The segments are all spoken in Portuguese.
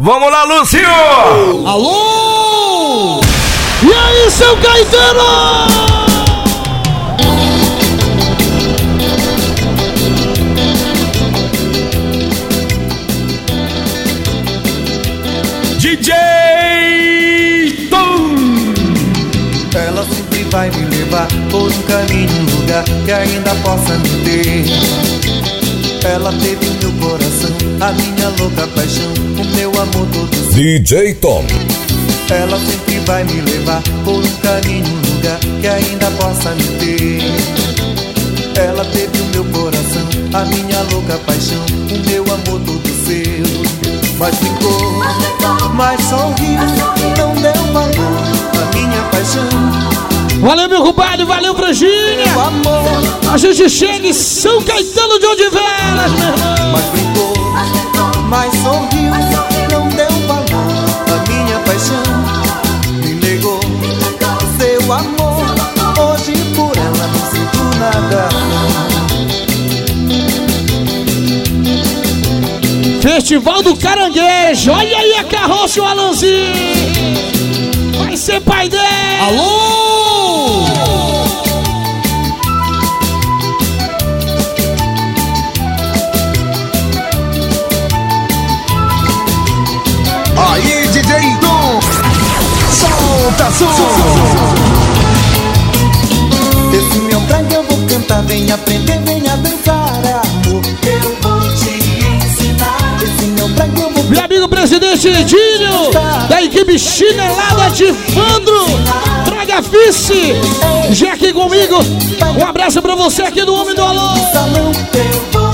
Vamos lá, Lúcio! Alô! E aí, seu Caetano? DJ Tom! Ela sempre vai me levar por um caminho, um lugar que ainda possa me ter. Ela teve meu coração, a minha louca paixão, o meu amor todo seu. DJ Tom. Ela sempre vai me levar por um caminho, um lugar que ainda possa me ter. Ela teve o meu coração, a minha louca paixão, o meu amor todo seu. Mas ficou, mas sorriu, não deu valor à minha paixão, Valeu, meu compadre, valeu, Franginha! meu amor. A gente chega em São Caetano de Odivelas, meu irmão! Mas sorriu, não deu valor à minha paixão. Me negou seu amor, hoje por ela não sinto nada. Festival do Caranguejo, olha aí a carroça e o Alanzinho! Vai ser pai dele! Alô! Vem aprender, venha dançar, amor. Eu vou te ensinar. Esse meu eu vou Meu amigo presidente Dinho, da equipe chinelada de Vandro, Traga Fice, já aqui comigo. Um abraço pra você aqui do Homem do Alô. salão, eu vou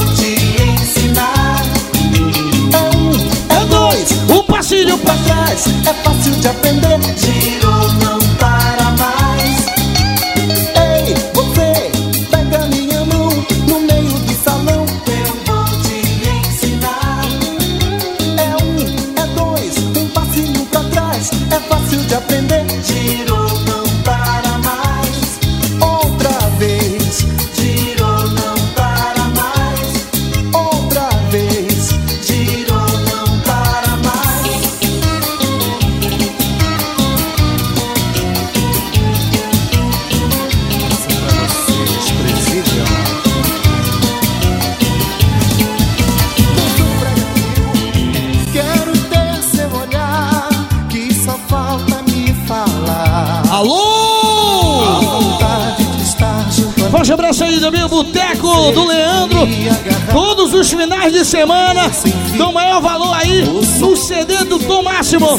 Máximo.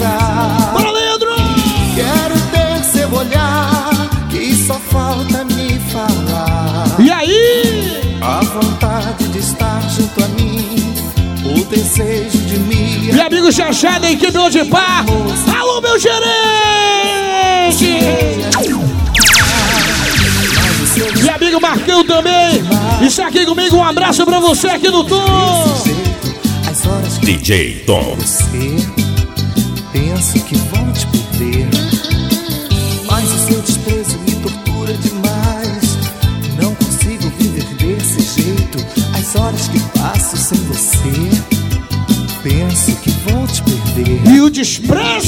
Bora, Leandro! Quero ter seu olhar, que só falta me falar. E aí? A vontade de estar junto a mim, o desejo de me Meu amigo Xaxá da equipe Onde Pá. Alô, meu gerente! Meu amigo Marcão também. Está aqui comigo. Um abraço pra você aqui no Tom. DJ Tom. Que vou te perder. Mas o seu desprezo me tortura demais. Não consigo viver desse jeito. As horas que passo sem você, penso que vou te perder. E o desprezo.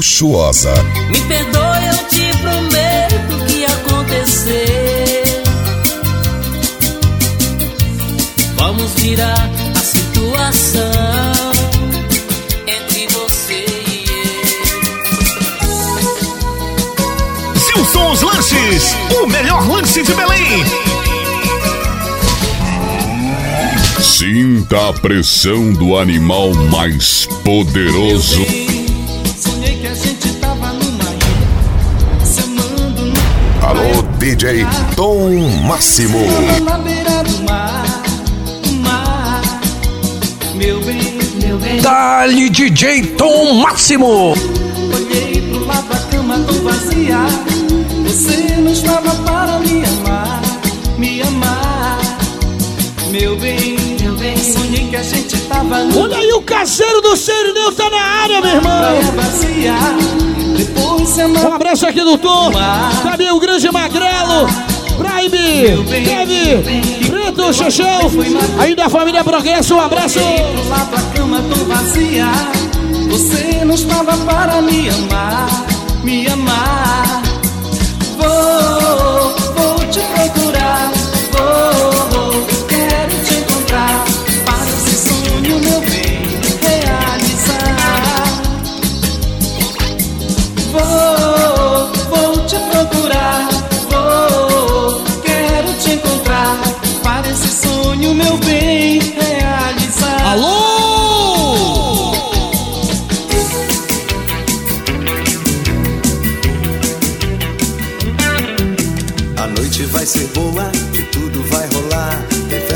luxuosa. Me perdoe, eu te prometo que acontecer. Vamos virar a situação. entre você e eu. Silson os Lanches, o melhor lanche de Belém. Sinta a pressão do animal mais poderoso. DJ Tom Máximo. na beira do mar, mar. Meu bem, meu bem. Dali DJ Tom Máximo. Olhei pro lado, a cama tão vazia. Você não estava para me amar, me amar. Meu bem, meu bem. Sonhei que a gente tava Olha aí, o caseiro do Serineu tá na área, meu praia irmão. vazia. Um abraço aqui do Tom. Também o grande Magrelo. Prime, Kevin, Preto, Chechão. Aí da família Progresso, um abraço. Você não estava para me amar, me amar.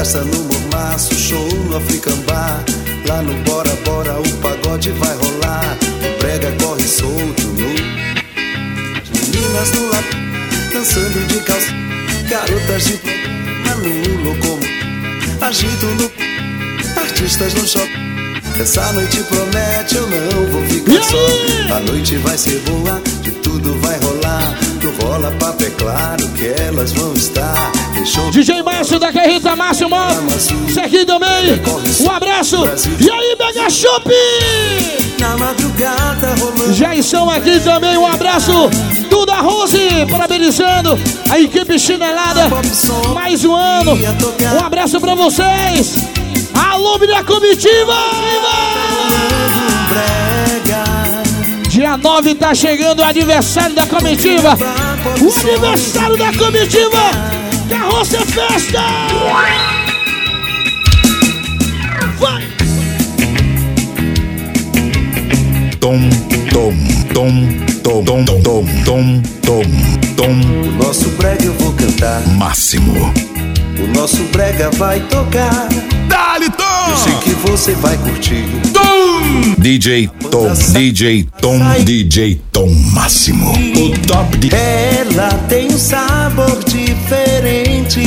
Festa no Mormaço, show no African Bar. Lá no Bora Bora o pagode vai rolar. O prega corre solto nu. Meninas no lap, dançando de calça. Garotas de no locomo. Agito no. Artistas no shopping. Essa noite promete, eu não vou ficar só. A noite vai ser boa e tudo vai rolar. No rola papo é claro que elas vão estar. Deixou DJ Márcio da Carreta Márcio Mano. Aqui também. Um abraço. E aí, Mega Shop? na madrugada rolando. Já estão aqui também. Um abraço. Tudo a Rose, parabenizando a equipe chinelada. Mais um ano. Um abraço pra vocês. Alô, minha comitiva! Dia 9 tá chegando o aniversário da comitiva. O aniversário da comitiva. Carroça é Festa! Vai! Tom, tom, tom, tom, tom, tom, tom, tom, tom, tom, O nosso brega eu vou cantar. Máximo. O nosso brega vai tocar. Dali Tom! Sei que você vai curtir. DJ Tom, DJ Tom, DJ Tom Máximo. O top de Ela tem um sabor diferente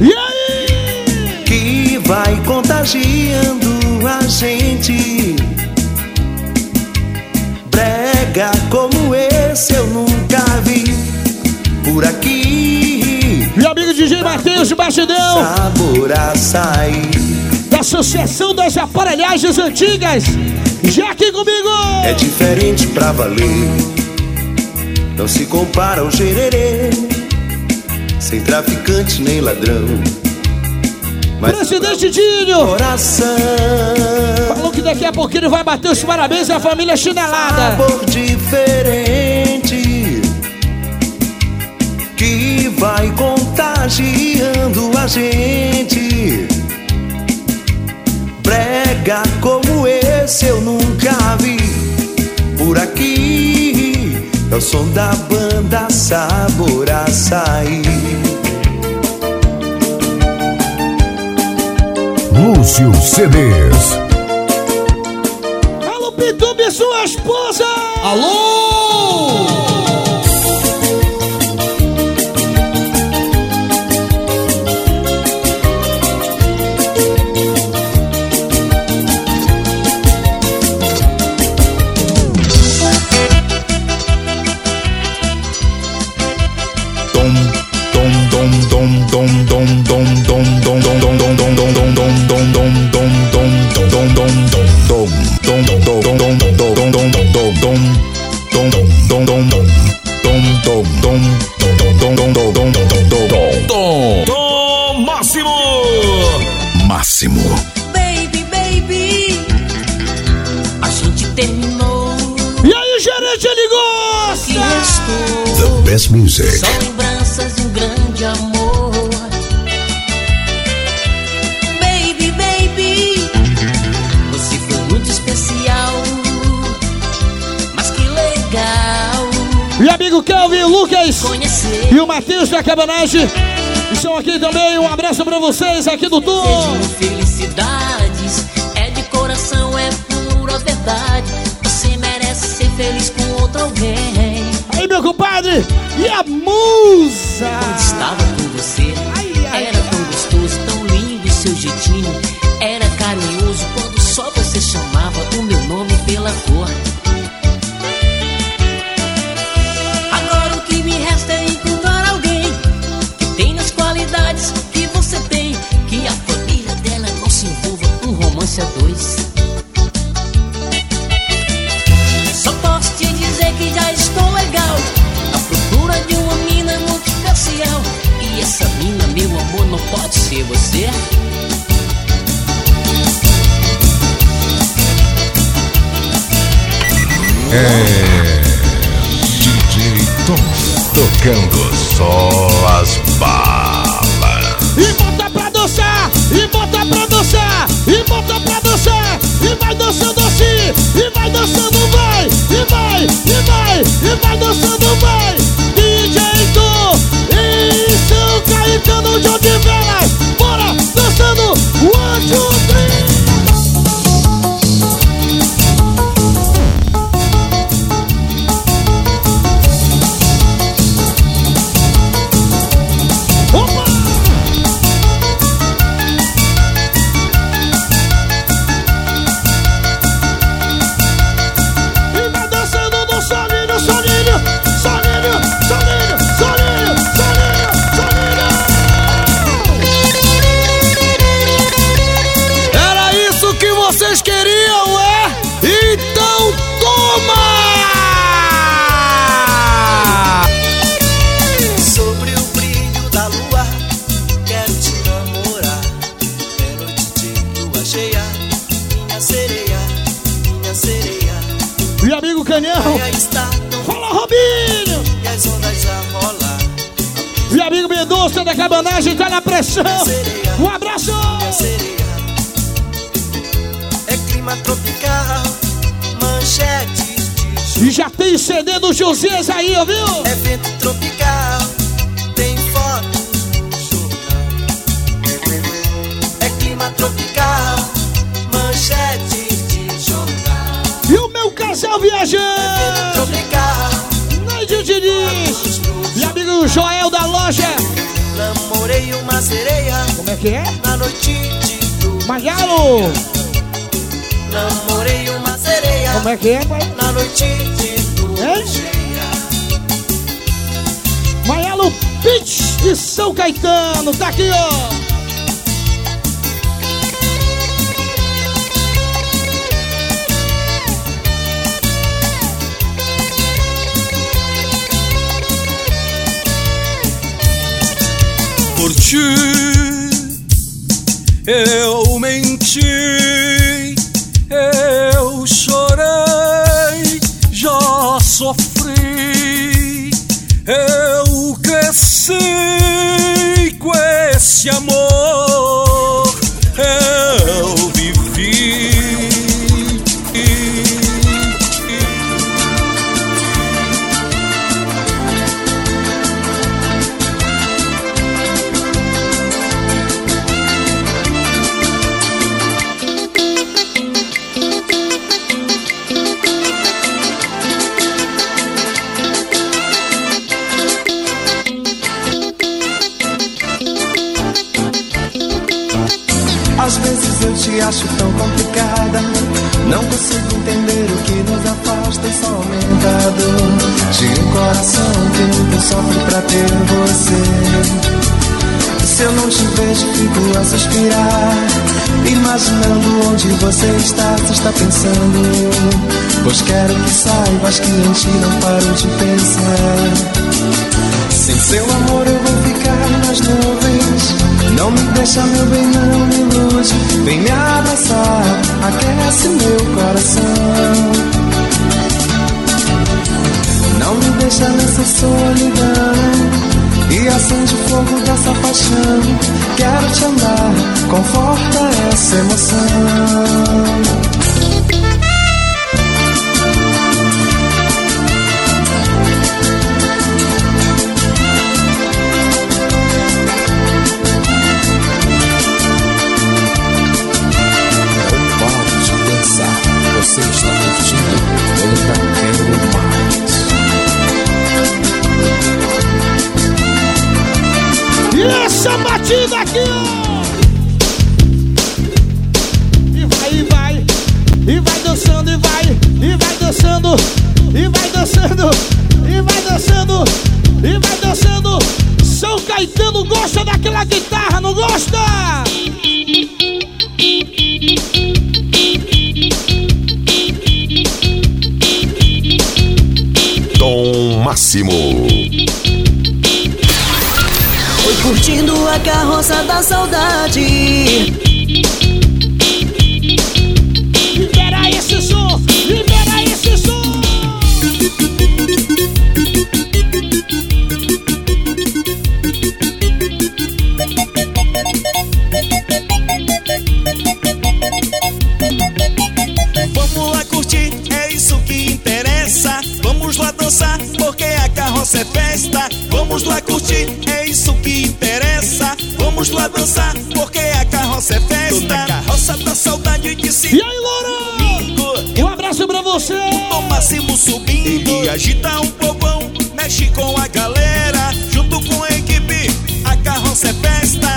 E aí? que vai contagiando a gente. Brega como esse eu nunca vi por aqui. DJ Matheus de Batidão, Sabor açaí. da Associação das Aparelhagens Antigas. Já aqui comigo! É diferente pra valer. Não se compara ao gererê. Sem traficante nem ladrão. Mas Presidente Dinho coração. falou que daqui a pouquinho vai bater os parabéns à família chinelada. Sabor diferente. Vai contagiando a gente. Brega como esse eu nunca vi. Por aqui é o som da banda Sabor Açaí. Lúcio CDs. Alô, Pitube, sua esposa! Alô! Ele gosta! The best music só lembranças um grande amor. Baby, baby, você foi muito especial. Mas que legal E amigo Kelvin, Lucas conhecer. e o Matheus da Cabanagem estão aqui também. Um abraço pra vocês aqui do Tour. Felicidades, é de coração, é pura verdade. Feliz com outro alguém. Aí, meu compadre, e a musa? Quando estava com você, ser você. DJ Tom tocando só as balas. E bota pra dançar, e bota pra dançar, e bota pra dançar, e vai dançando assim, e vai dançando, vai, e vai, e vai, e vai dançando, vai. Do Josias aí, ó, viu? É vento tropical, tem fotos no jornal. É clima tropical, manchetes de jornal. E o meu casal Vento viajante! tropical, Nádia Diniz! E amigo Joel da loja! namorei uma sereia Como é que é? na noite de lua. Magalo! Namorei uma sereia Como é que é, pai? na noite de lua Beach de São Caetano, tá aqui, ó! por ti. Eu menti, eu chorei, já sofri, eu você está, se está pensando. Pois quero que saibas que em ti não paro de pensar. Sem seu amor eu vou ficar nas nuvens. Não me deixa, meu bem, não me ilude. Vem me abraçar, aquece meu coração. Não me deixa nessa solidão. e acende o fogo dessa paixão. Quero te amar, conforta essa emoção. Guitarra, não gosta? Tom Máximo. Foi curtindo a carroça da saudade. Agita um povão, mexe com a galera. Junto com a equipe, a carroça é festa.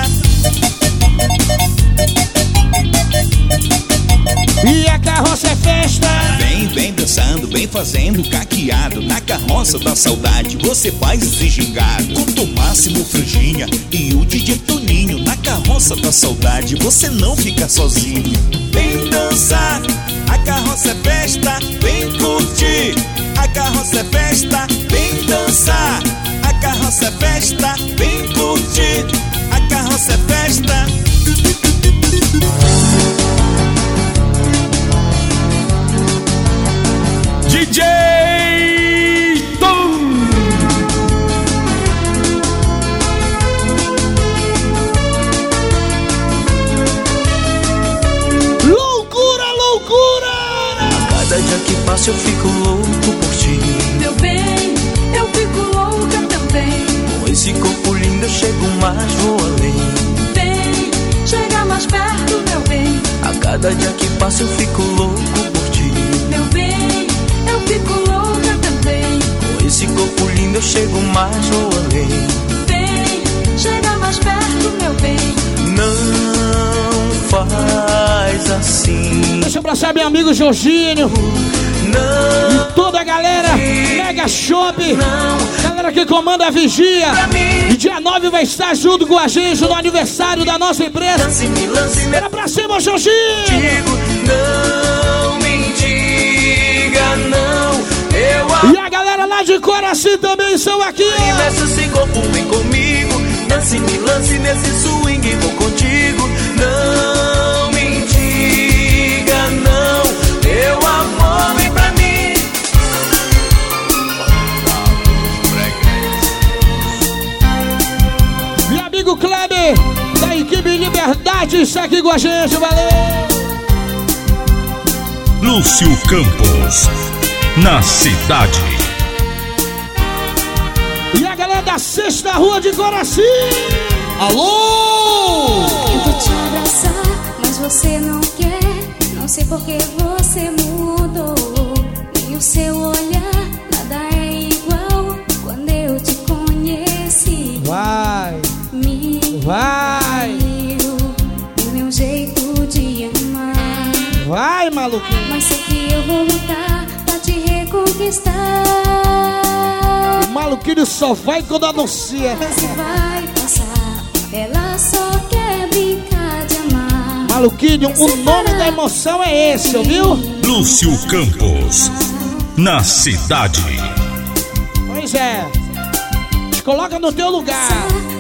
E a carroça é festa. Vem, vem dançando, vem fazendo caqueado. Na carroça da saudade você faz esse gingado. Com o máximo franjinha e o DJ Toninho. Na carroça da saudade você não fica sozinho. Vem dançar, a carroça é festa. Vem curtir, carroça é festa. Vem dançar, a carroça é festa. Vem curtir, a carroça é festa. DJ Tom. Loucura, loucura! Cada dia que passa eu fico louco mais, vou além. Vem, chega mais perto, meu bem. A cada dia que passa eu fico louco por ti. Meu bem, eu fico louca também. Com esse corpo lindo eu chego mais, vou além. Vem, chega mais perto, meu bem. Não faz assim. Deixa eu abraçar meu amigo Jorginho. E toda a galera, Mega Shop, galera que comanda a vigia. E dia 9 vai estar junto com a gente no aniversário da nossa empresa. Lance, lance, Bora pra cima, Jorginho! digo. Não me diga não. E a galera lá de Coraci também são aqui. Mexe corpo, vem comigo. Dance, me lance nesse swing, vou contigo. Equipe Liberdade, está aqui com a gente, valeu! Lúcio Campos. Na cidade. E a galera da Sexta Rua de Coraci! Alô! Eu vou te abraçar, mas você não quer. Não sei por que você mudou. Nem o seu olhar, nada é igual. Quando eu te conheci, Vai, me vai, vai, maluquinho! Mas sei que eu vou lutar pra te reconquistar. O maluquinho só vai quando anuncia. Se vai passar, ela só quer brincar de amar. Maluquinho, o nome da emoção é esse, ouviu? Lúcio Campos. Na cidade. Pois é. Te coloca no teu lugar.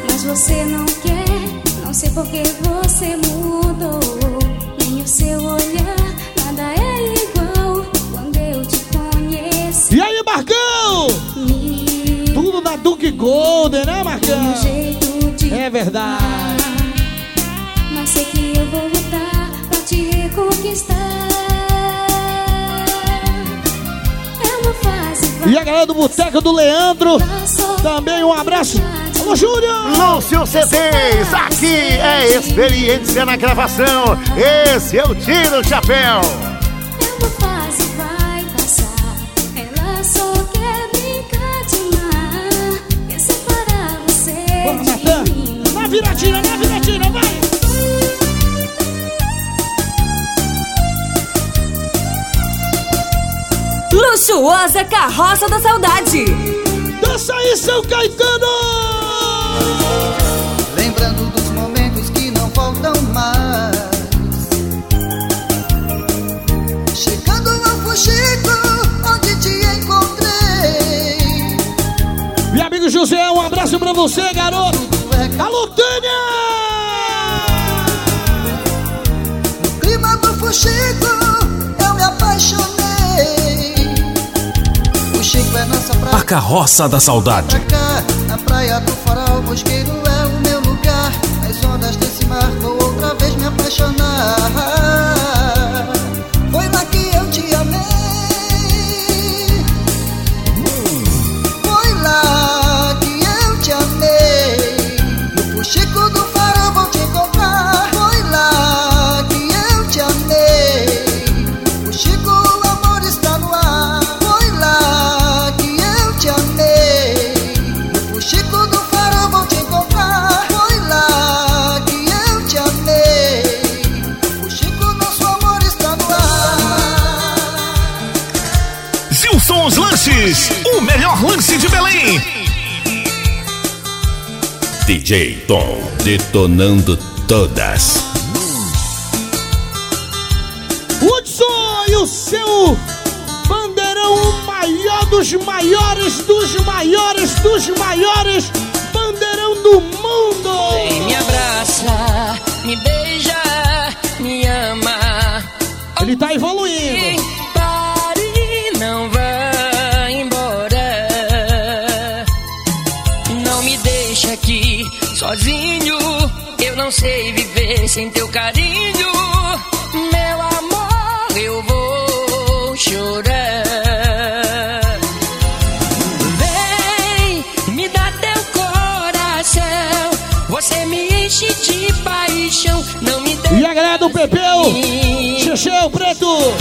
Mas você não quer, não sei por que você mudou. E aí, Marcão? me Tudo na Duke Golden, né, Marcão? é verdade. Mas sei que eu vou lutar pra te reconquistar. É uma fase. E a galera do Boteco do Leandro, também um abraço. Alô, Júnior! Lúcio CDs, aqui é experiência na gravação. Esse eu tiro o chapéu. É uma fase, viradinha, na viradinha, vai! Luxuosa Carroça da Saudade. Dança aí, São Caetano! Lembrando dos momentos que não voltam mais. Chegando ao Fuxico, onde te encontrei. Meu amigo José, um abraço pra você, garoto! Alô, Tânia! Clima do Fuxico, eu me apaixonei. Fuxico é nossa praia. A Carroça da Saudade. pra cá, a praia do farol, Mosqueiro é DJ Tom, detonando todas. Hudson e o seu bandeirão, o maior dos maiores, dos maiores, dos maiores, bandeirão do mundo! Vem me abraça, me beija, me ama. Ele tá evoluindo. Sozinho. Eu não sei viver sem teu carinho. Meu amor, eu vou chorar. Vem, me dá teu coração. Você me enche de paixão. Não me deixa. E a galera do Pepeu, Xexeu Preto,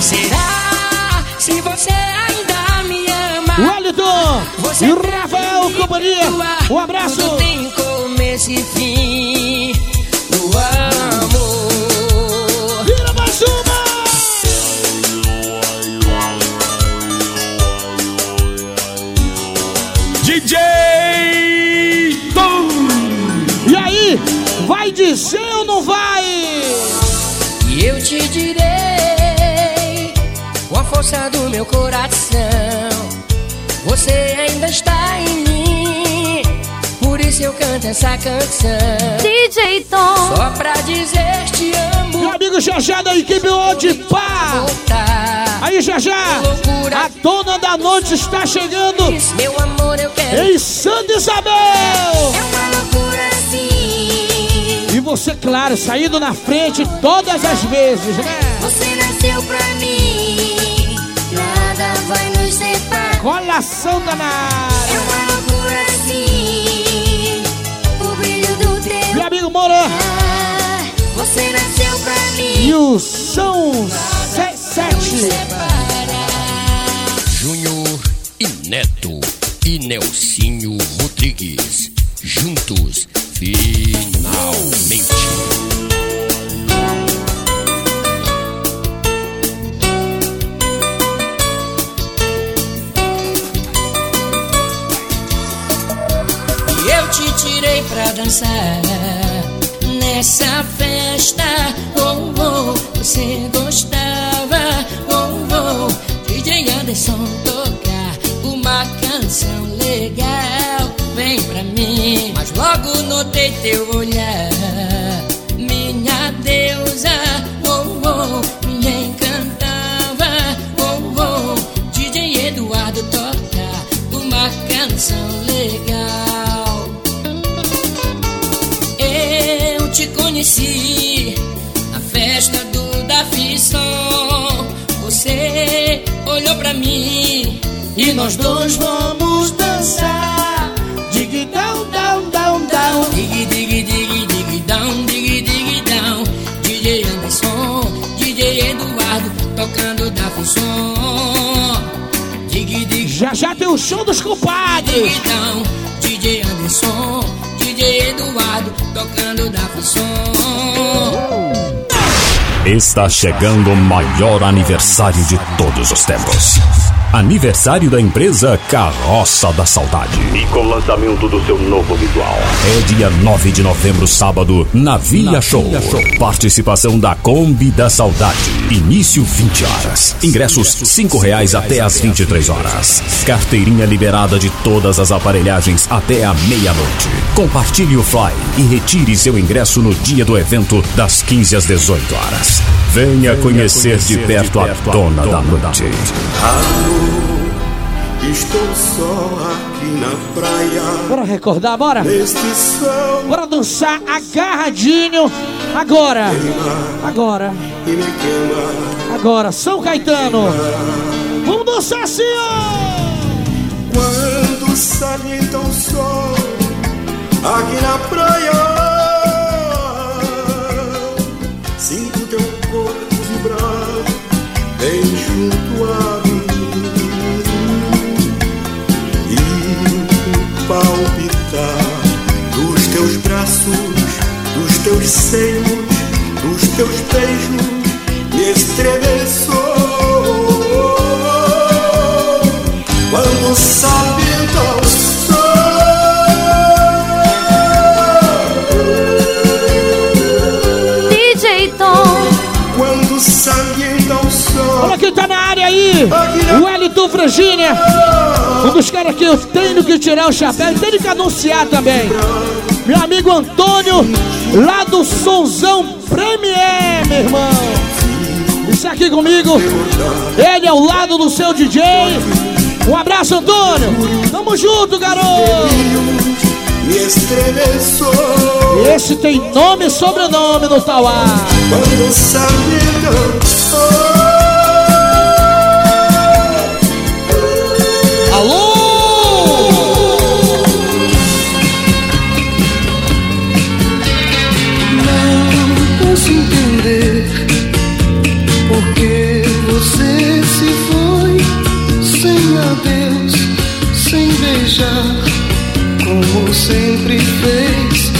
Será se você ainda me ama? Wellington Você e o Rafael Companhia. Um abraço. Tudo tem começo e fim. O amor. Vira mais uma! DJ Tom. E aí, vai dizer ou não vai? E eu te direi com a força do meu coração. Você ainda está em mim. Isso eu canto essa canção. DJ Tom. Só pra dizer te amo. Meu amigo Jajá da equipe Onde Pá. Aí, Jajá, a dona da noite está chegando Meu amor, eu quero. em Santa Isabel. É uma loucura assim. E você, claro, saindo na frente todas as vezes, né? Você nasceu pra mim. Nada vai nos separar. Colação danada. São C7. Júnior e Neto e Nelsinho Rodrigues. Juntos, finalmente. E eu te tirei pra dançar nessa festa. Você gostava. Oh, oh, DJ Anderson tocar uma canção legal. Vem pra mim, mas logo notei teu olhar. Minha deusa, oh, oh, me encantava. Oh, oh, DJ Eduardo tocar uma canção legal. conheci na festa pra mim e nós dois vamos dançar. Dig down, down, down, down. Dig, dig, dig, dig, down, dig, dig, down. DJ Anderson, DJ Eduardo, tocando Davi Som. Dig, dig, Já já tem o show dos compadres. dig, down. DJ Anderson, DJ Eduardo, tocando Davi Som. Está chegando o maior aniversário de todos os tempos. Aniversário da empresa Carroça da Saudade. E com o lançamento do seu novo visual. É dia 9 de novembro, sábado, na Via, Show. Participação da Kombi da Saudade. Início 20 horas. Ingressos 5 reais até às 23 horas. Carteirinha liberada de todas as aparelhagens até a meia-noite. Compartilhe o fly e retire seu ingresso no dia do evento das 15 às 18 horas. Venha conhecer de perto a dona da noite. Estou só aqui na praia. Bora recordar, bora? Bora dançar agarradinho. Agora. Agora. queima. Agora. São Caetano. Vamos dançar assim, ó. Quando salienta o sol aqui na praia. Sinto teus seios, dos teus beijos me estremeceu. Quando salienta o DJ Tom. Quando salienta o sol. Olha quem tá na área aí. O Wellington Virgínia. Um dos caras que eu tenho que tirar o chapéu e tenho que anunciar também. Meu amigo Antônio, lá do Sonzão Premier, meu irmão. Isso aqui comigo. Ele é ao lado do seu DJ. Um abraço, Antônio. Tamo junto, garoto. Esse tem nome e sobrenome no Tauá. Quando beijar, como sempre fez.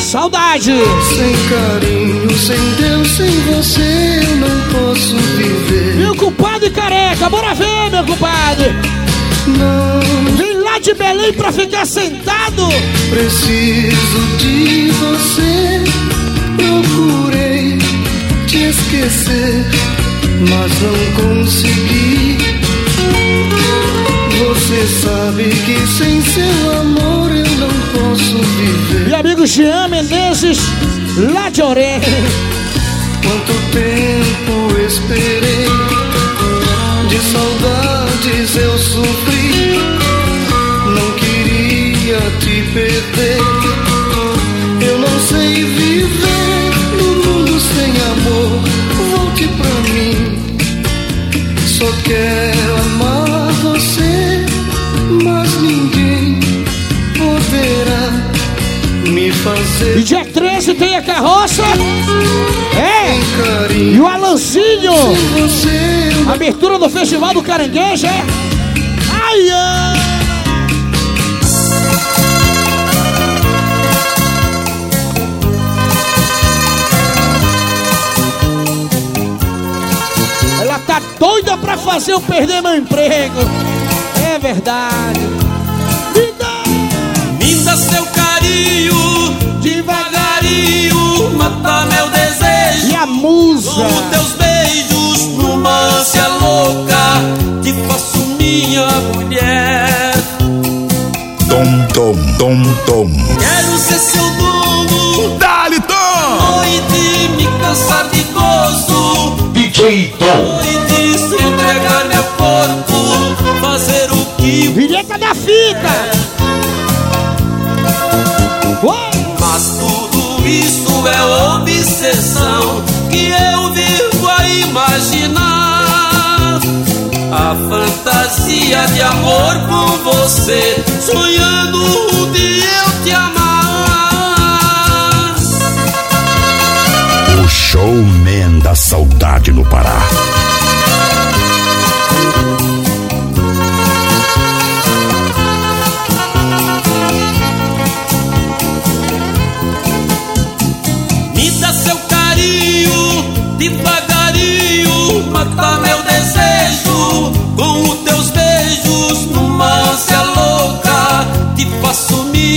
Saudade. Sem carinho, sem Deus, sem você eu não posso viver. Meu compadre careca, bora ver, meu compadre. Não Vem lá de Belém pra ficar sentado. preciso de você. Procurei te esquecer, mas não consegui. Você sabe que sem seu amor eu não posso viver. Meu amigo Jean Menezes, lá de Orem. Quanto tempo esperei, de saudades eu sofri. Não queria te perder. Eu não sei viver no mundo sem amor. Volte pra mim. Só quero E dia 13 tem a carroça. É. E o Alancinho. Abertura do Festival do Caranguejo, é. Ai. Ela tá doida pra fazer eu perder meu emprego. É verdade. Me dá seu musa. Com teus beijos, numa ânsia louca, te faço minha mulher. Tom, tom, tom, tom. Quero ser seu dono. Dali, Tom! Noite me cansar de gozo. DJ Noite se entregar meu corpo, fazer o que Vinheta da fita. Mas tudo isso é obsessão que eu vivo a imaginar. A fantasia de amor com você, sonhando um dia eu te amar. O showman da saudade no Pará.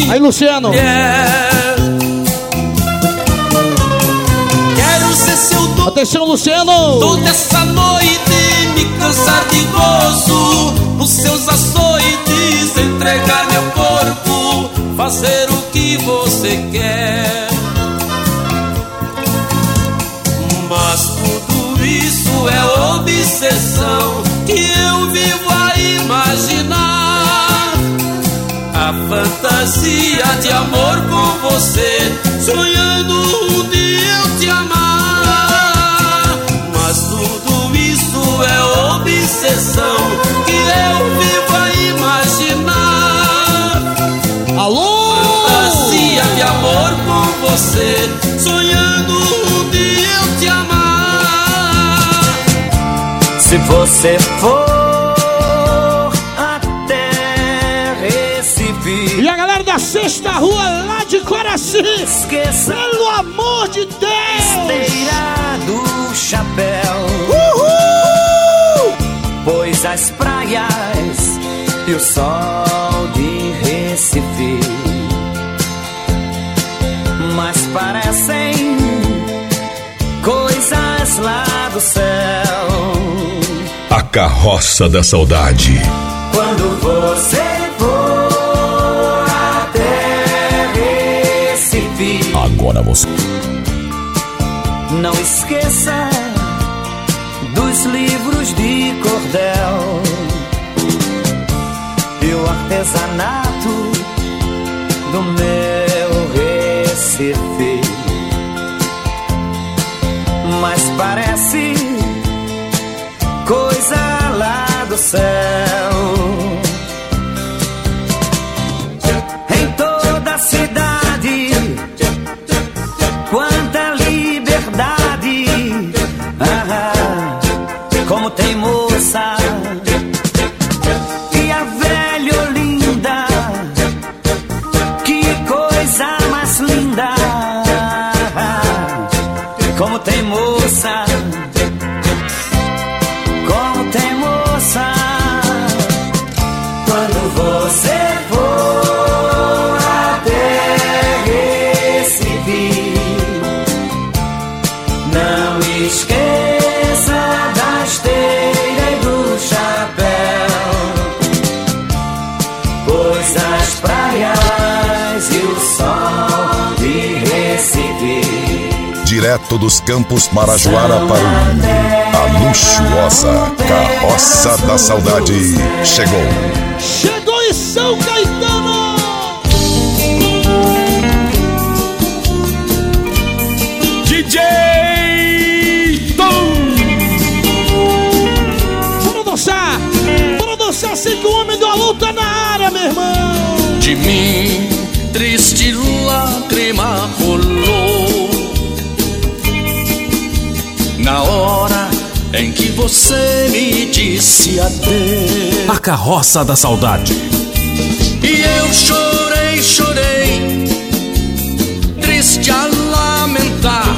Aí, Luciano. mulher. Quero ser seu dono. Atenção, Luciano. Toda essa noite me cansar de gozo Nos seus açoites entregar meu corpo Fazer o que você quer Mas tudo isso é obsessão fantasia de amor com você Sonhando um dia eu te amar. Mas tudo isso é obsessão Que eu vivo a imaginar. Alô! Fantasia de amor com você Sonhando um dia eu te amar. Se você for sexta rua lá de Coraci. Esqueça Pelo amor de Deus! esteira do chapéu Uhul! Pois as praias e o sol de Recife Mas parecem coisas lá do céu A carroça da saudade. Quando você Agora você. Não esqueça dos livros de cordel e o artesanato do meu Recife. Mas parece coisa lá do céu. Direto dos campos Marajoara para o mundo. A luxuosa Carroça da Saudade chegou. Chegou em São Caetano! DJ Tom. Bora dançar! Bora dançar assim que o homem do alô tá na área, meu irmão! De mim, triste lágrima rolou. Na hora em que você me disse adeus. A carroça da saudade. E eu chorei, chorei, triste a lamentar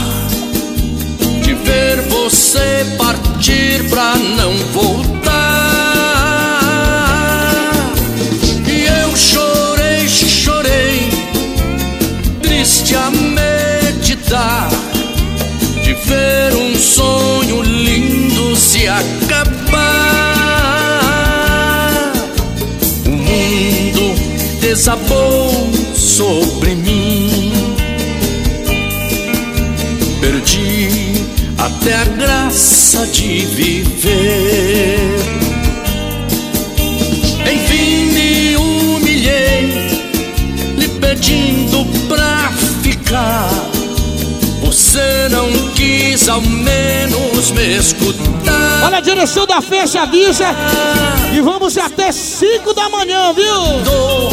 de ver você partir pra não voltar. E eu chorei, chorei, triste a meditar acabar. O mundo desabou sobre mim. Perdi até a graça de viver. Escutar. Olha a direção da festa, avisa. E vamos até 5 da manhã, viu? Dor,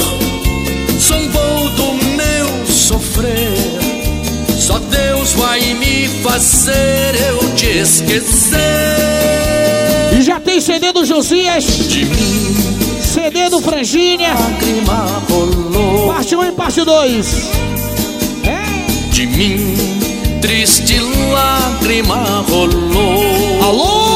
zombou do meu sofrer. Só Deus vai me fazer eu te esquecer. E já tem CD do Josias. De mim. CD do rolou. Parte 1 e parte 2. De mim, triste lágrima rolou. Alô!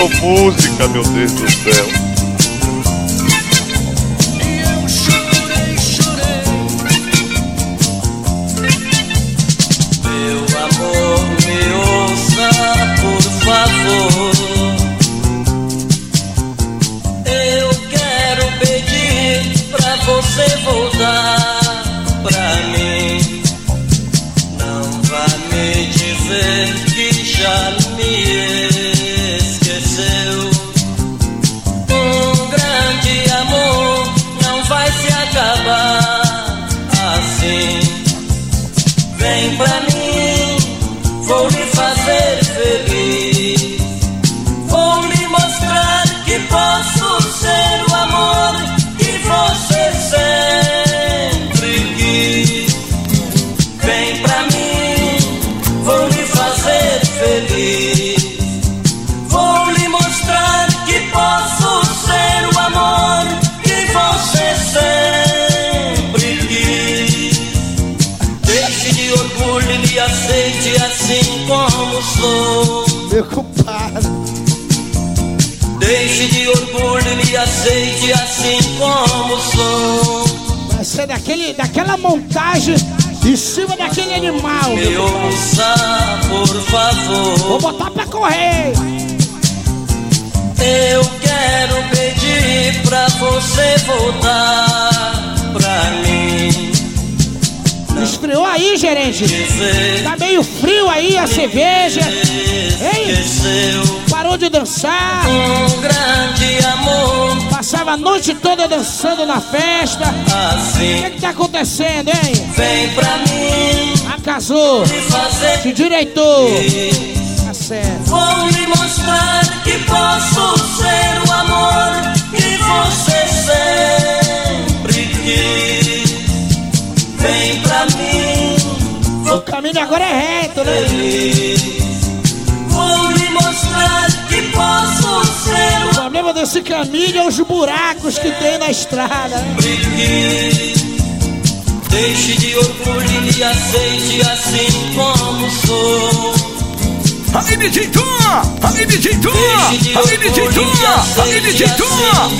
Ô música, meu Deus do céu. Pra você gerente? Tá meio frio aí a cerveja. Esqueceu Parou de dançar. um grande amor Passava a noite toda dançando na festa. O que, assim. é que tá acontecendo, hein? Vem pra mim Ah, casou. me fazer Se direitou. Tá certo. Vou lhe mostrar que posso ser o amor que você sempre quis. Agora é reto, né? Vou lhe mostrar que posso ser O problema desse caminho é os buracos que tem na estrada. que Deixe de orgulho e me aceite assim como sou. Aí, DJ Tom! Aí, DJ Tom! Aí, DJ Tom!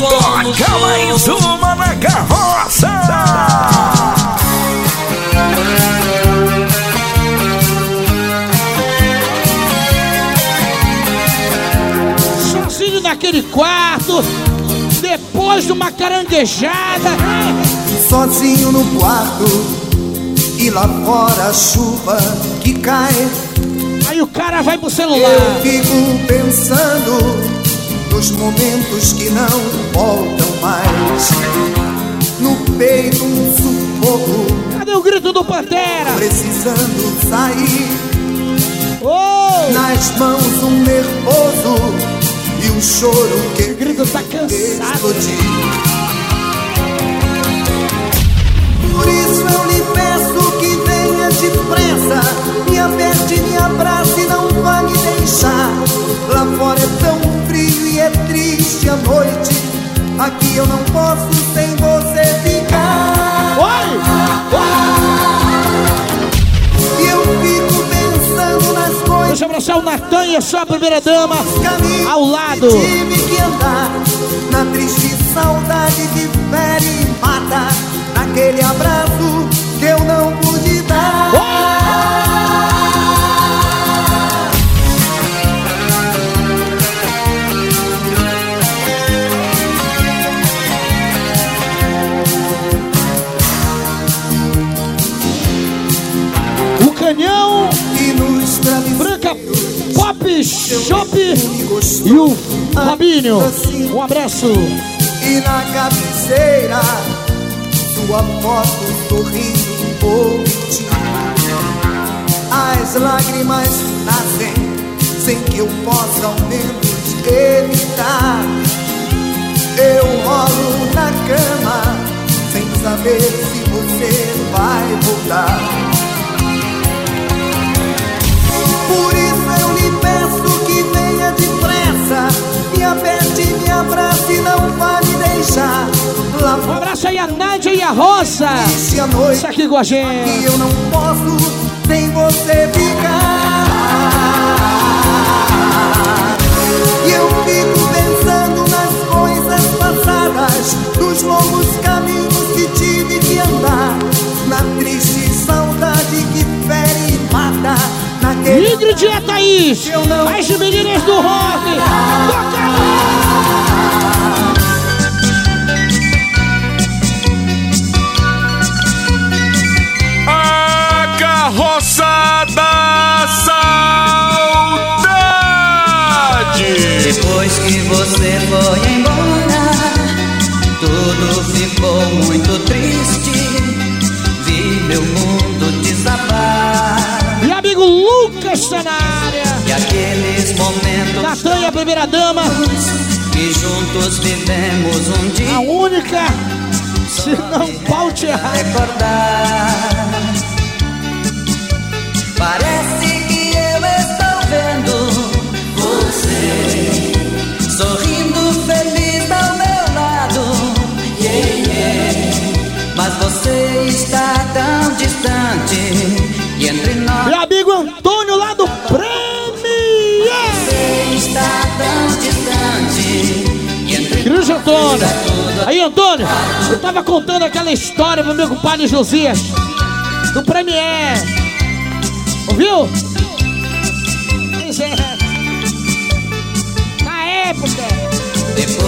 Toca mais uma na carroça! Naquele quarto, depois de uma caranguejada. Sozinho no quarto e lá fora a chuva que cai. Aí o cara vai pro celular. Eu fico pensando nos momentos que não voltam mais. No peito um sufoco, Cadê o grito do Pantera? precisando sair. Oh! Nas mãos um nervoso e um choro que O grito tá cansado. explodir. Por isso eu lhe peço que venha depressa, me aperte, me abrace e não vá me deixar. Lá fora é tão frio e é triste a noite. Aqui eu não posso sem você ficar. Oi! E Deixa eu abraçar o Natan e a sua primeira dama ao lado. Tive que andar na triste saudade que fere e mata. Naquele abraço que eu não Shop e o Fabinho. Um abraço. E na cabeceira sua foto sorrindo ti. As lágrimas nascem sem que eu possa ao menos evitar. Eu rolo na cama sem saber se você vai voltar. Lá Um abraço aí a Nádia e a Rosa. Isso aqui com a gente. E eu não posso sem você ficar. E eu fico pensando nas coisas passadas, nos longos caminhos que tive que andar, na triste saudade que fere e mata. Naquele Ingrid e a Thaís. As meninas do rock. A Depois que você foi embora, tudo ficou muito triste. Vi meu mundo desabar. E amigo Lucas tá na área. E aqueles momentos Natan, a primeira dama. que juntos vivemos um dia. A única. Se não paute errado. Recordar. Parece sorrindo feliz ao meu lado. Yeah, yeah. Mas você está tão distante e entre nós. Meu amigo Antônio lá do Prêmio. Você está tão distante e entre Antônio. Aí, Antônio, eu tava contando aquela história pro meu compadre Josias. Do Premier. Ouviu?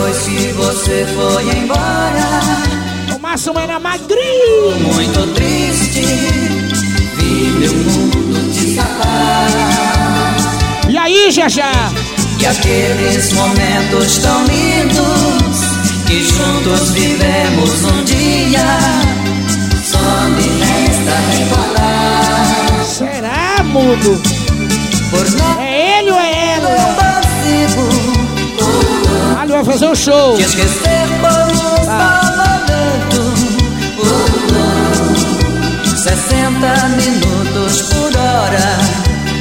Depois que você foi embora, o Márcio era magrinho. muito triste, vi meu mundo desabar. E aí, Jajá? E aqueles momentos tão lindos que juntos vivemos um dia, só me resta recordar. Será, mudo? Por não Ah, ele vai fazer um show. te esquecer por um momento. Uh, uh, 60 minutos por hora,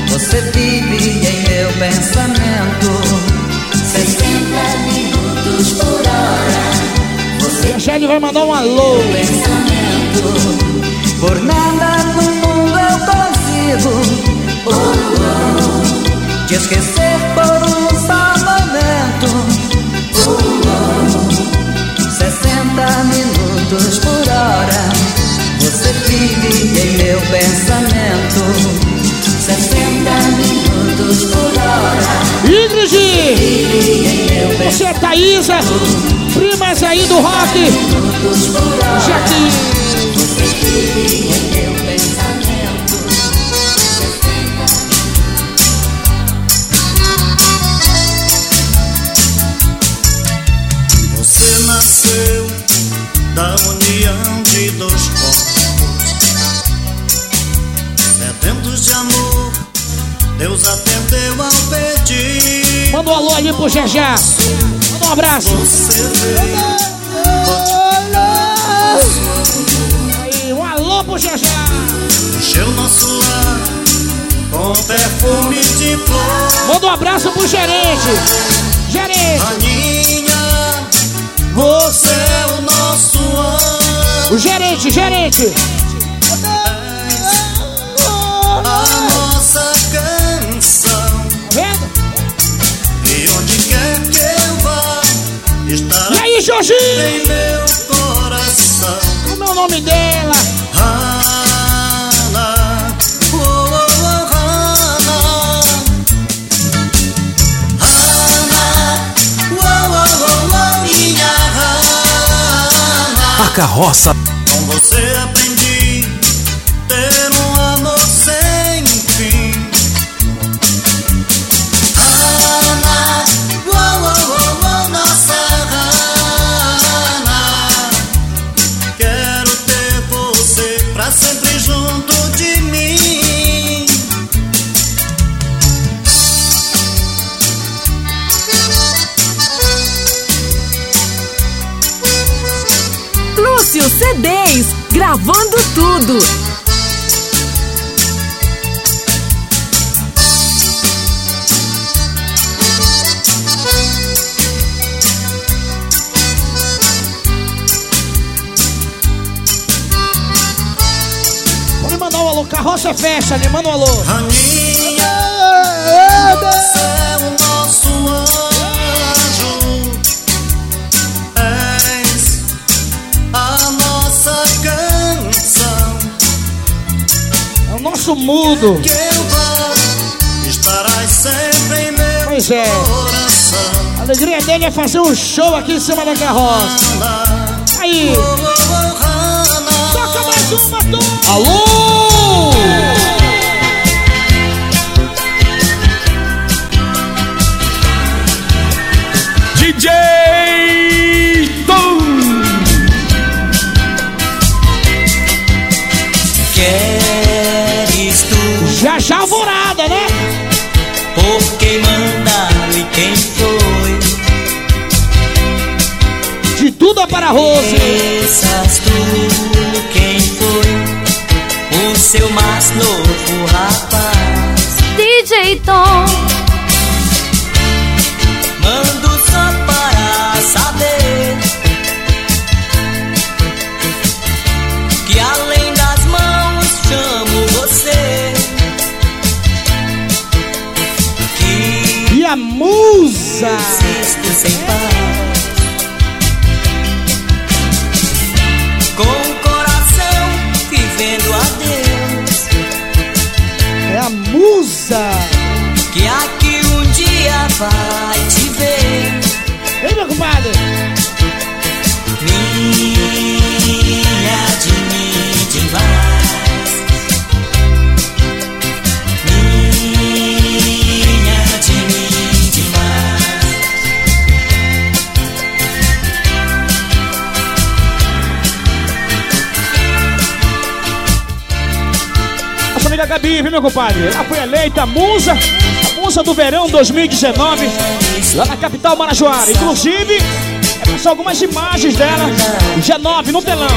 você vive em meu pensamento. 60 minutos por hora, você Já ele vai mandar um alô. pensamento. Por nada no mundo eu consigo oh, te esquecer minutos por hora, você vive em meu pensamento. 60 minutos por hora. Ingrid! Você é Thaísa, primas aí do rock. Jaquim. Pro Jajá. Manda um abraço. Aí, um alô pro Jajá. encheu nosso lar com perfume de flor. Manda um abraço pro gerente. Gerente. Aninha, você é o nosso anjo. O gerente, gerente. Jorginho? em meu coração. Como é o nome dela? Hannah, oh, Hannah. Hannah, oh, oh, oh, minha Hannah. A carroça. Gravando tudo. Pode mandar um alô, carroça fecha ali, manda um alô. Rainha, mudo. Pois é. A alegria dele é fazer um show aqui em cima da carroça. Aí. Toca mais uma, toca. Alô! Rose. Pensas tu quem foi o seu mais novo rapaz? DJ Tom. Mando só para saber que além das mãos chamo você. Que E a musa. Vai te ver. Ei, meu compadre. Minha de mim demais. Minha de mim demais. A família Gabi, viu, meu compadre? Ela foi eleita musa, a musa do verão 2019, lá na capital Marajoara. Inclusive, é passar algumas imagens dela, dia 9, no telão.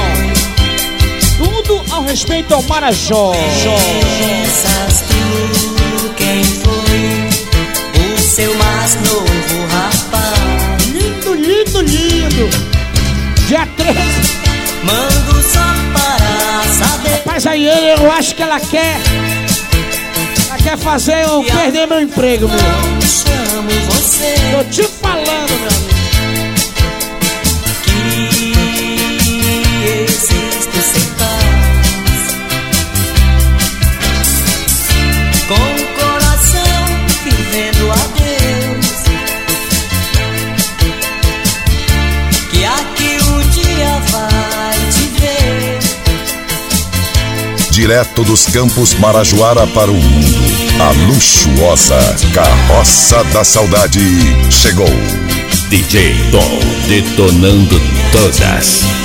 Tudo ao respeito ao Marajó. Pensas tu quem foi o seu mais novo rapaz? Lindo, lindo, lindo. Dia 13. Mando só para saber. Mas aí eu acho que ela quer. Quer fazer eu perder meu emprego, meu. Tô te falando, meu que existo sem paz. Com o coração vivendo a Deus. Que aqui um dia vai te ver. Direto dos campos Marajoara para o mundo. A luxuosa Carroça da Saudade chegou. DJ Tom detonando todas.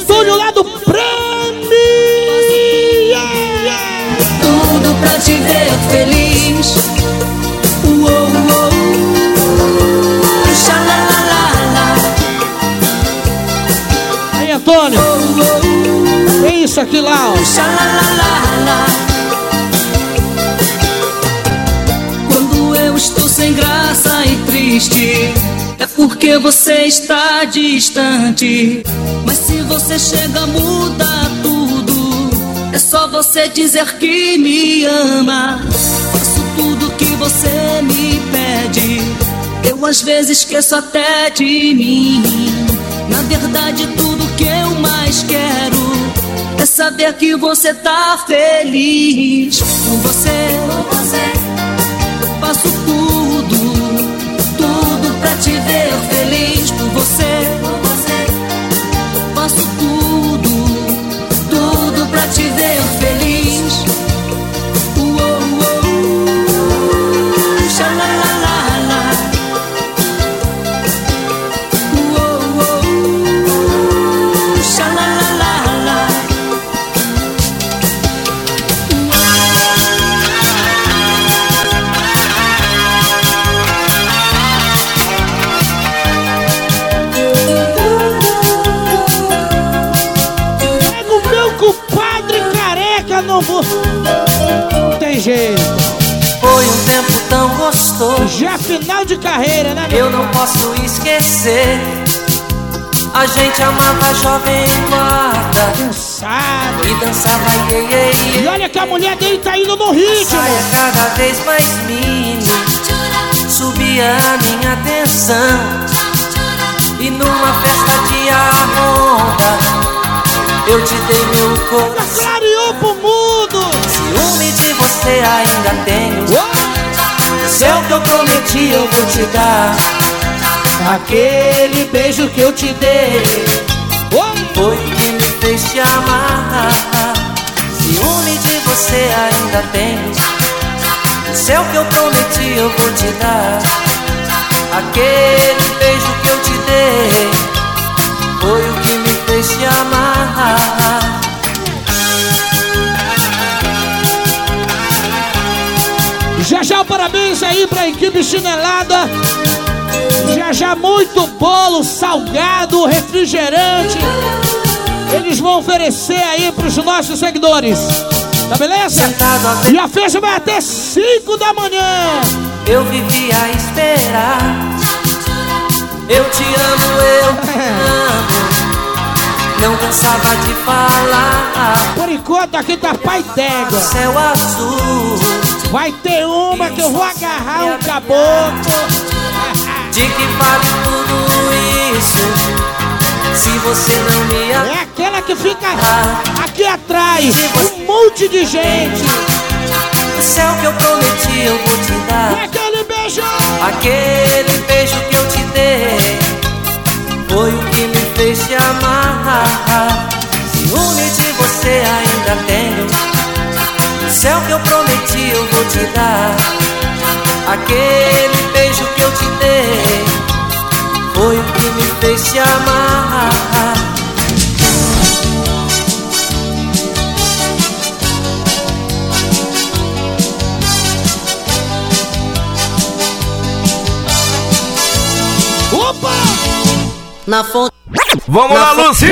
Antônio, lá do Prêmio. Tudo pra te ver feliz. Uou. Aí, Antônio. É isso aqui lá, ó. Xalalalala. Quando eu estou sem graça e triste, porque você está distante. Mas se você chega, muda tudo. É só você dizer que me ama. Faço tudo que você me pede. Eu às vezes esqueço até de mim. Na verdade, tudo que eu mais quero é saber que você tá feliz. Com você, com você, eu faço tudo, jeito. Foi um tempo tão gostoso. Já final de carreira, né? Eu não posso esquecer. A gente amava jovem guarda. Cansado. E dançava iê, iê, iê. E olha que a mulher dele tá indo no ritmo. Saia cada vez mais mini. Subia a minha atenção. E numa festa de arronda, eu te dei meu coração. Clareou pro mundo. Você ainda tenho. Se é o que eu prometi, eu vou te dar. Aquele beijo que eu te dei foi o que me fez te amar. Ciúme de você ainda tenho. Se é o que eu prometi, eu vou te dar. Aquele beijo que eu te dei foi o que me fez te amar. Parabéns aí pra equipe chinelada. Já já muito bolo, salgado, refrigerante. Eles vão oferecer aí pros nossos seguidores. Tá beleza? E a festa vai até 5 da manhã. Eu vivia a esperar. Eu te amo, eu te amo. Não cansava de falar. Por enquanto aqui tá pai d'égua. Céu azul. Vai ter uma que eu vou agarrar um caboclo. De que vale tudo isso? Se você não me ama. É aquela que fica aqui atrás. Um monte de gente. O céu que eu prometi eu vou te dar. E aquele beijo. Aquele beijo que eu te dei foi o que me fez te amar. Ciúme de você ainda tenho. Céu que eu prometi eu vou te dar. Aquele beijo que eu te dei foi o que me fez te amar. Opa! Na fonte. Vamos na lá, fon- Lúcio!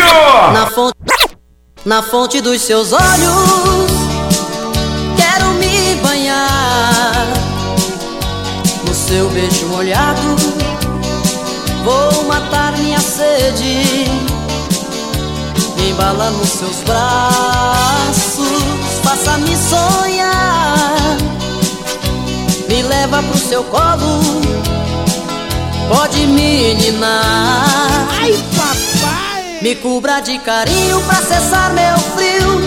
Na fonte. Na fonte dos seus olhos. Seu beijo molhado. Vou matar minha sede. Embala nos seus braços. Faça-me sonhar. Me leva pro seu colo. Pode me ninar. Ai, papai! Me cubra de carinho pra cessar meu frio.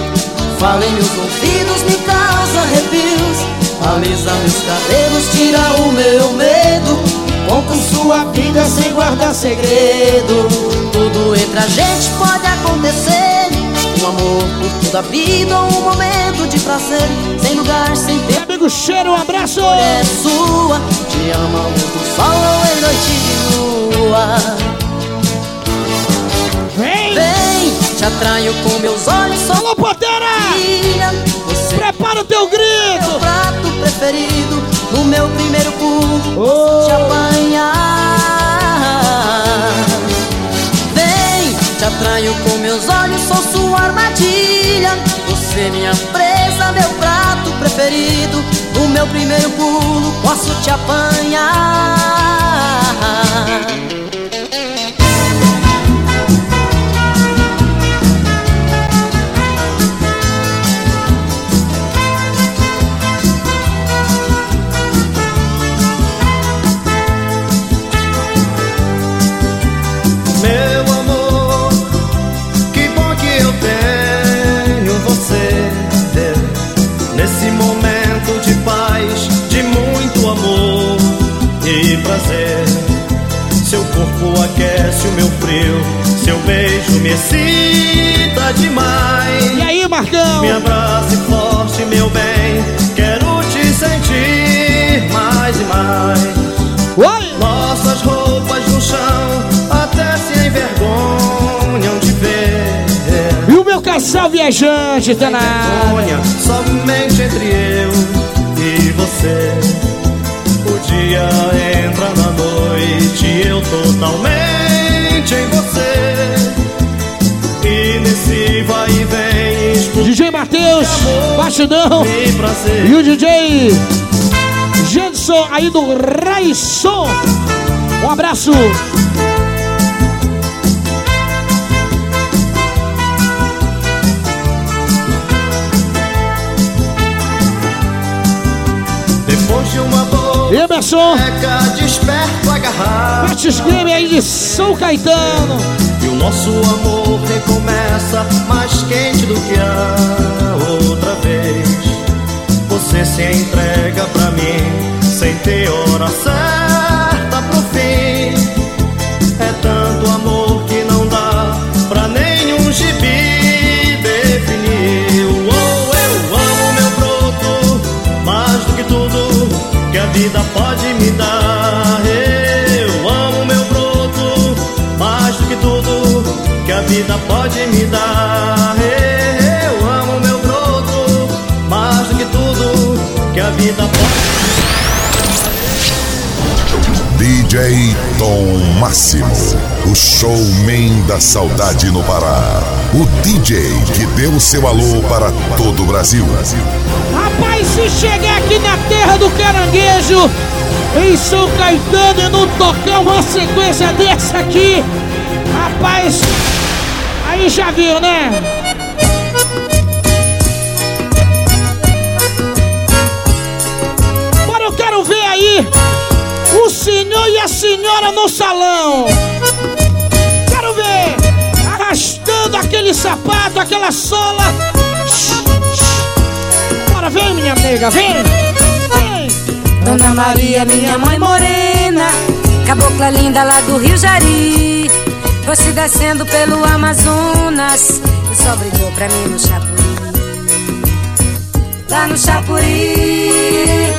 Fala em meus ouvidos, me causa arrepios. Alisa meus cabelos, tira o meu medo. Conta sua vida sem guardar segredo. Tudo entre a gente pode acontecer. Um amor por toda a vida um momento de prazer. Sem lugar, sem tempo. Amigo cheiro, um abraço! É sua, te ama a luz do sol ou em noite de lua. Vem! Vem, te atraio com meus olhos, sou Alô! Prepara o teu é grito! meu prato preferido no meu primeiro pulo Oh. te apanhar. Vem, te atraio com meus olhos, sou sua armadilha. Você minha presa, meu prato preferido. No meu primeiro pulo posso te apanhar. Corpo aquece o meu frio, seu beijo me excita demais. E aí, Marcão? Me abrace forte, meu bem, quero te sentir mais e mais. Oi! Nossas roupas no chão até se envergonham de ver. E o meu casal viajante tá na Vergonha somente entre eu e você. Dia entra na noite, eu totalmente em você. E nesse vai e vem, DJ Matheus, Batidão e o DJ Jenson aí do Raisson. Um abraço. Depois de boa Emerson. Betis Game aí de São Caetano. E o nosso amor recomeça mais quente do que a outra vez. Você se entrega pra mim sem ter hora certa pro fim. Vida pode me dar. Eu amo meu broto mais do que tudo que a vida pode me dar. Eu amo meu broto mais do que tudo que a vida pode DJ Tom Máximo, o showman da saudade no Pará. O DJ que deu seu alô para todo o Brasil. Rapaz, se chegar aqui na terra do caranguejo, em São Caetano, e não tocar uma sequência dessa aqui, rapaz, aí já viu, né? Senhora no salão. Quero ver arrastando aquele sapato, aquela sola. Bora, vem, minha nega, vem. Vem. Dona Maria, minha mãe morena, cabocla linda lá do Rio Jari. Você descendo pelo Amazonas e só brilhou pra mim no Chapuri. Lá no Chapuri,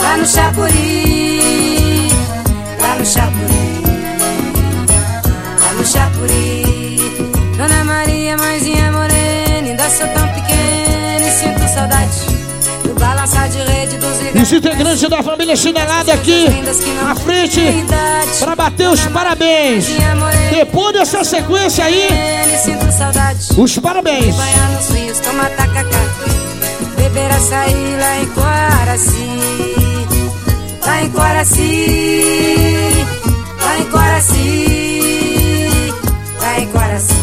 lá no Chapuri, no Chapuri, lá no Chapuri. Dona Maria, mãezinha morena, ainda sou tão pequena e sinto saudade do balançar de rede dos Os integrantes da família Chinelada aqui na frente para bater os parabéns. Depois dessa sequência aí, os parabéns. Beber açaí lá em Coaraci Lá em Coaraci Lá em Coaraci Lá em Coaraci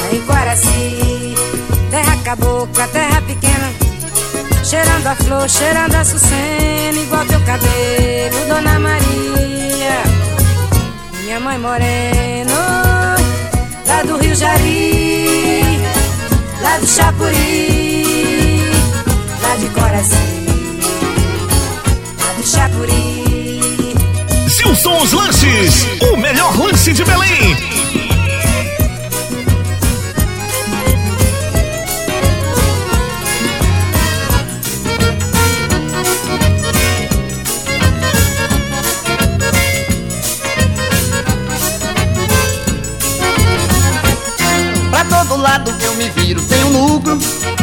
Lá em Coaraci Terra cabocla, terra pequena Cheirando a flor, cheirando a sucena Igual teu cabelo, Dona Maria. Minha mãe moreno Lá do Rio Jari Lá do Chapuri Lá de Coraci Chapuri Gilson os Lanches, o melhor lanche de Belém. Pra todo lado me viro tem um núcleo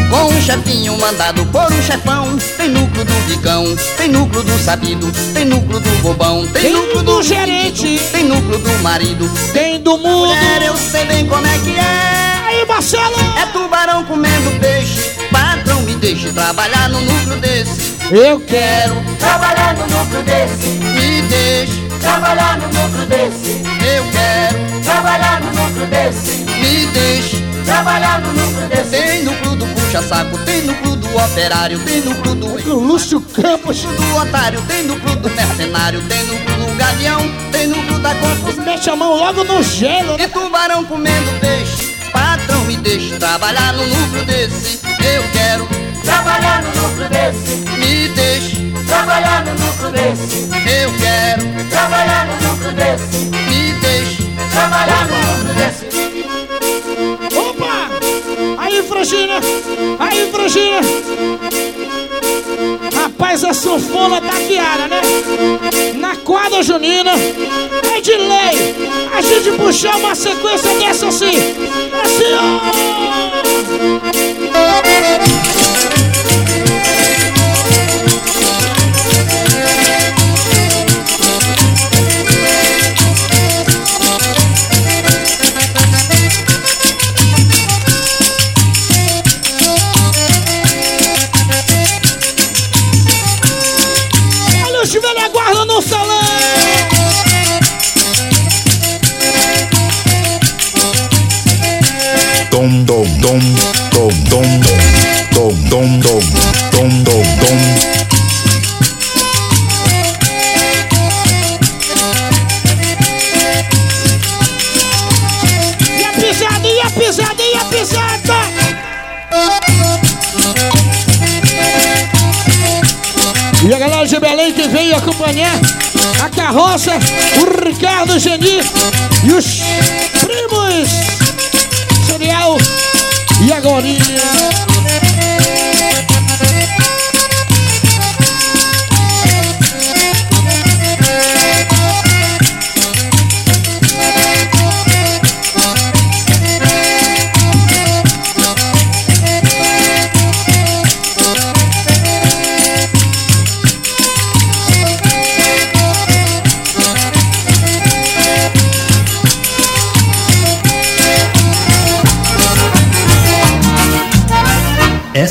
Com um chefinho mandado por um chefão Tem núcleo do vigão, tem núcleo do sabido Tem núcleo do bobão, tem, Tem núcleo do do gerente. gerente Tem núcleo do marido. Tem do mundo. Mulher, eu sei bem como é que é. Aí, Marcelo! É tubarão comendo peixe Patrão, me deixe trabalhar no núcleo desse. Eu quero Trabalhar no núcleo desse. Me deixe Trabalhar no núcleo desse. Eu quero Trabalhar no núcleo desse. Me deixe Trabalhar no núcleo desse Tem núcleo do puxa-saco Tem núcleo do operário Tem núcleo do O Lúcio Campos do otário Tem núcleo do mercenário Tem núcleo do galeão Tem núcleo da confusão Mete a mão logo no gelo, né? E tubarão comendo peixe Patrão, me deixe trabalhar no núcleo desse Eu quero Trabalhar no núcleo desse Me deixe Trabalhar no núcleo desse Eu quero Trabalhar desse. Me deixe trabalhar no lucro desse. Aí, Frangina! Aí, Frangina! Rapaz, a sanfona tá guiada, né? Na quadra junina, é de lei a gente puxar uma sequência dessa assim. Assim, ó! Roça,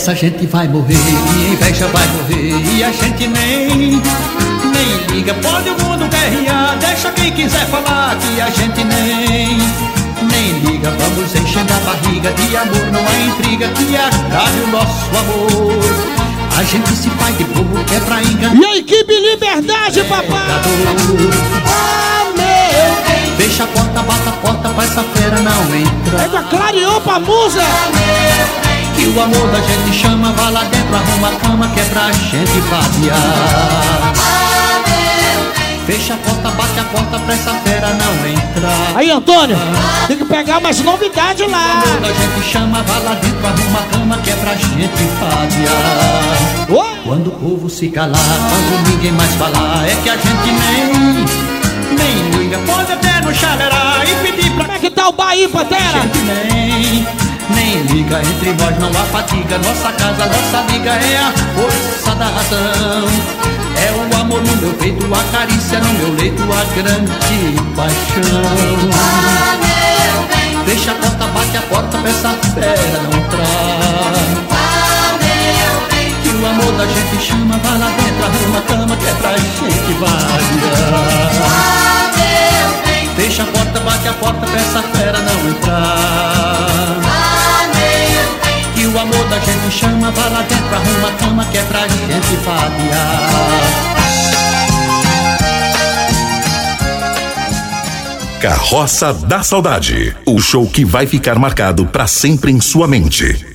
Essa gente vai morrer, e inveja vai morrer, e a gente nem, nem liga. Pode o mundo guerrear, deixa quem quiser falar que a gente nem, nem liga. Vamos enchendo a barriga de amor, não há intriga que acabe o nosso amor. A gente se faz de bobo que é pra enganar. E a equipe Liberdade, papai! Ah, meu bem. Fecha a porta, bata a porta pra essa fera não entrar. É da clareou pra musa! Que o amor da gente chama, vá lá dentro, arruma a cama que é pra gente vadiar. Fecha a porta, bate a porta pra essa fera não entrar. Aí, Antônio, tem que pegar umas novidades lá. O amor da gente chama, vá lá dentro, arruma a cama que é pra gente vadiar. Quando o povo se calar, quando ninguém mais falar, é que a gente nem, nem liga. Pode até no chalerar e pedir pra. Como é que tá o Bahia, Pantera? Nem, liga, entre nós não há fatiga. Nossa casa, nossa liga é a força da razão. É o amor no meu peito, a carícia no meu leito, a grande paixão. Fecha a porta, bate a porta essa fera não entrar. Que o amor da gente chama, vai lá dentro, arruma a cama que é pra gente variar. Fecha a porta, bate a porta essa fera não entrar. O amor da gente chama, vai lá dentro, arruma a cama que é pra gente vadiar. Carroça da Saudade. O show que vai ficar marcado pra sempre em sua mente.